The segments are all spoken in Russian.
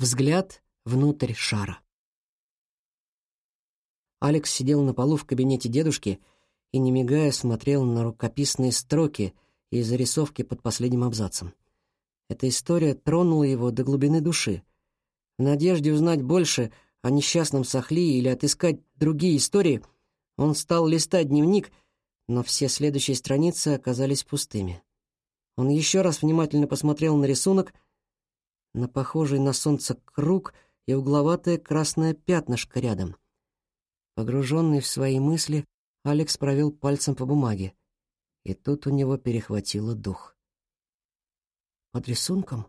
Взгляд внутрь шара. Алекс сидел на полу в кабинете дедушки и, не мигая, смотрел на рукописные строки и зарисовки под последним абзацем. Эта история тронула его до глубины души. В надежде узнать больше о несчастном Сахли или отыскать другие истории, он стал листать дневник, но все следующие страницы оказались пустыми. Он еще раз внимательно посмотрел на рисунок, на похожий на солнце круг и угловатое красное пятнышко рядом. Погруженный в свои мысли, Алекс провел пальцем по бумаге, и тут у него перехватило дух. Под рисунком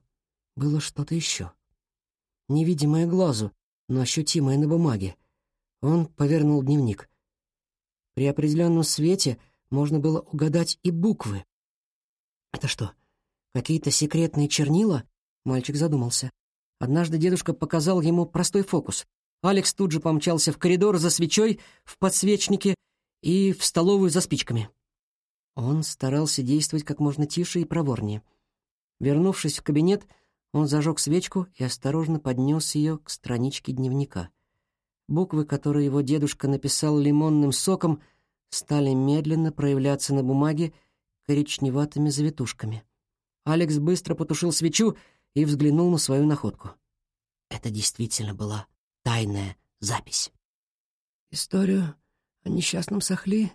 было что-то еще. Невидимое глазу, но ощутимое на бумаге. Он повернул дневник. При определенном свете можно было угадать и буквы. «Это что, какие-то секретные чернила?» Мальчик задумался. Однажды дедушка показал ему простой фокус. Алекс тут же помчался в коридор за свечой, в подсвечнике и в столовую за спичками. Он старался действовать как можно тише и проворнее. Вернувшись в кабинет, он зажег свечку и осторожно поднес ее к страничке дневника. Буквы, которые его дедушка написал лимонным соком, стали медленно проявляться на бумаге коричневатыми завитушками. Алекс быстро потушил свечу и взглянул на свою находку. Это действительно была тайная запись. Историю о несчастном Сахли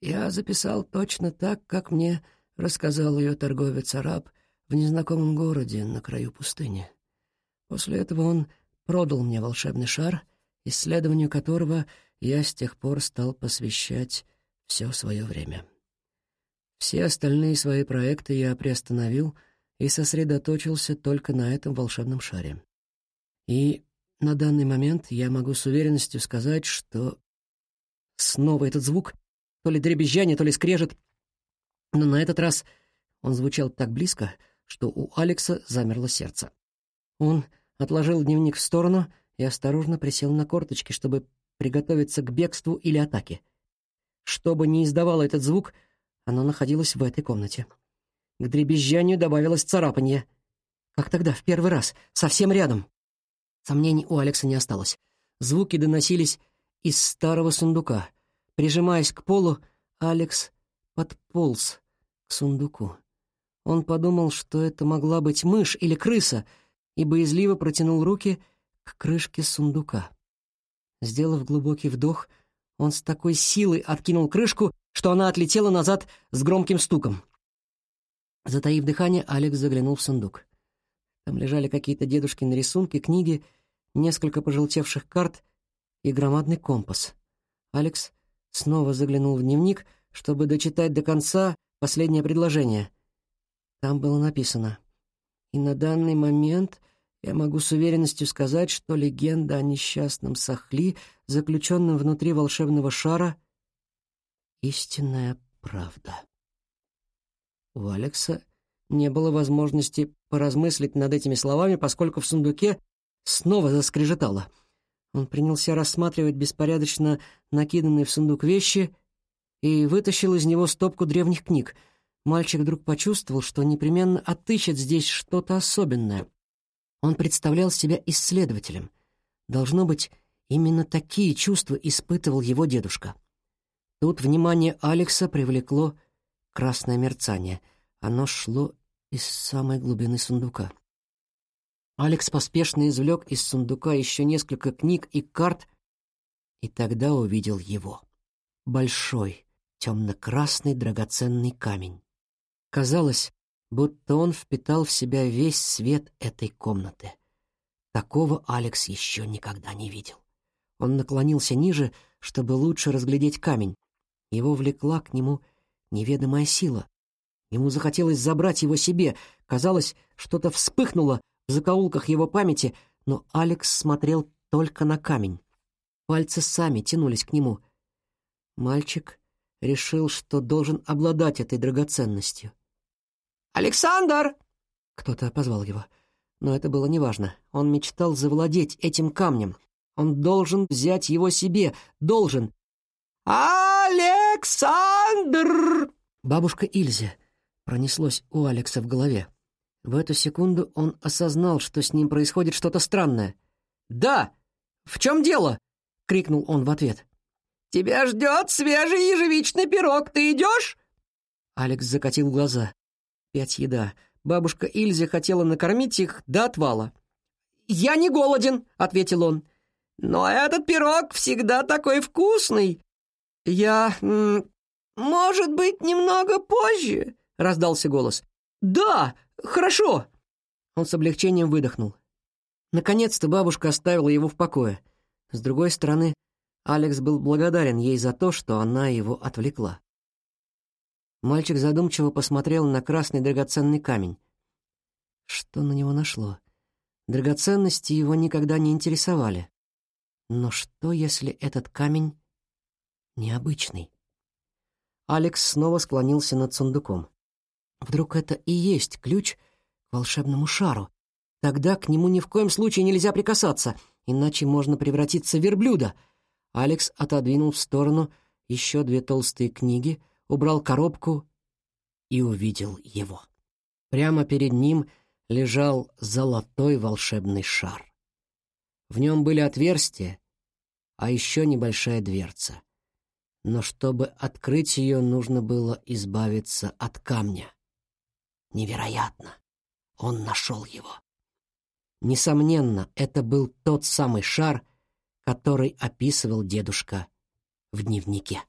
я записал точно так, как мне рассказал ее торговец-араб в незнакомом городе на краю пустыни. После этого он продал мне волшебный шар, исследованию которого я с тех пор стал посвящать все свое время. Все остальные свои проекты я приостановил и сосредоточился только на этом волшебном шаре. И на данный момент я могу с уверенностью сказать, что снова этот звук, то ли дребезжание, то ли скрежет, но на этот раз он звучал так близко, что у Алекса замерло сердце. Он отложил дневник в сторону и осторожно присел на корточки, чтобы приготовиться к бегству или атаке. Что бы ни издавало этот звук — оно находилось в этой комнате. К дребезжанию добавилось царапанье. Как тогда, в первый раз, совсем рядом. Сомнений у Алекса не осталось. Звуки доносились из старого сундука. Прижимаясь к полу, Алекс подполз к сундуку. Он подумал, что это могла быть мышь или крыса, и боязливо протянул руки к крышке сундука. Сделав глубокий вдох, он с такой силой откинул крышку, что она отлетела назад с громким стуком. Затаив дыхание, Алекс заглянул в сундук. Там лежали какие-то дедушкины рисунки, книги, несколько пожелтевших карт и громадный компас. Алекс снова заглянул в дневник, чтобы дочитать до конца последнее предложение. Там было написано «И на данный момент я могу с уверенностью сказать, что легенда о несчастном Сахли, заключенном внутри волшебного шара, истинная правда. У Алекса не было возможности поразмыслить над этими словами, поскольку в сундуке снова заскрежетало. Он принялся рассматривать беспорядочно накиданные в сундук вещи и вытащил из него стопку древних книг. Мальчик вдруг почувствовал, что непременно отыщет здесь что-то особенное. Он представлял себя исследователем. Должно быть, именно такие чувства испытывал его дедушка. Тут внимание Алекса привлекло красное мерцание. Оно шло из самой глубины сундука. Алекс поспешно извлек из сундука еще несколько книг и карт, и тогда увидел его. Большой, темно-красный драгоценный камень. Казалось, будто он впитал в себя весь свет этой комнаты. Такого Алекс еще никогда не видел. Он наклонился ниже, чтобы лучше разглядеть камень. Его влекла к нему неведомая сила. Ему захотелось забрать его себе. Казалось, что-то вспыхнуло в закоулках его памяти, но Алекс смотрел только на камень. Пальцы сами тянулись к нему. Мальчик решил, что должен обладать этой драгоценностью. «Александр!» Кто-то позвал его. Но это было неважно. Он мечтал завладеть этим камнем. Он должен взять его себе. Должен. «Александр!» Бабушка Ильзе пронеслось у Алекса в голове. В эту секунду он осознал, что с ним происходит что-то странное. «Да! В чем дело?» — крикнул он в ответ. «Тебя ждет свежий ежевичный пирог. Ты идешь?» Алекс закатил глаза. Пять еда. Бабушка Ильзе хотела накормить их до отвала. «Я не голоден», — ответил он. «Но этот пирог всегда такой вкусный. Я... может быть, немного позже?» — раздался голос. «Да, хорошо!» Он с облегчением выдохнул. Наконец-то бабушка оставила его в покое. С другой стороны, Алекс был благодарен ей за то, что она его отвлекла. Мальчик задумчиво посмотрел на красный драгоценный камень. Что на него нашло? Драгоценности его никогда не интересовали. Но что, если этот камень необычный? Алекс снова склонился над сундуком. Вдруг это и есть ключ к волшебному шару? Тогда к нему ни в коем случае нельзя прикасаться, иначе можно превратиться в верблюда. Алекс отодвинул в сторону еще две толстые книги, убрал коробку и увидел его. Прямо перед ним лежал золотой волшебный шар. В нем были отверстия, а еще небольшая дверца. Но чтобы открыть ее, нужно было избавиться от камня. Невероятно! Он нашел его. Несомненно, это был тот самый шар, который описывал дедушка в дневнике.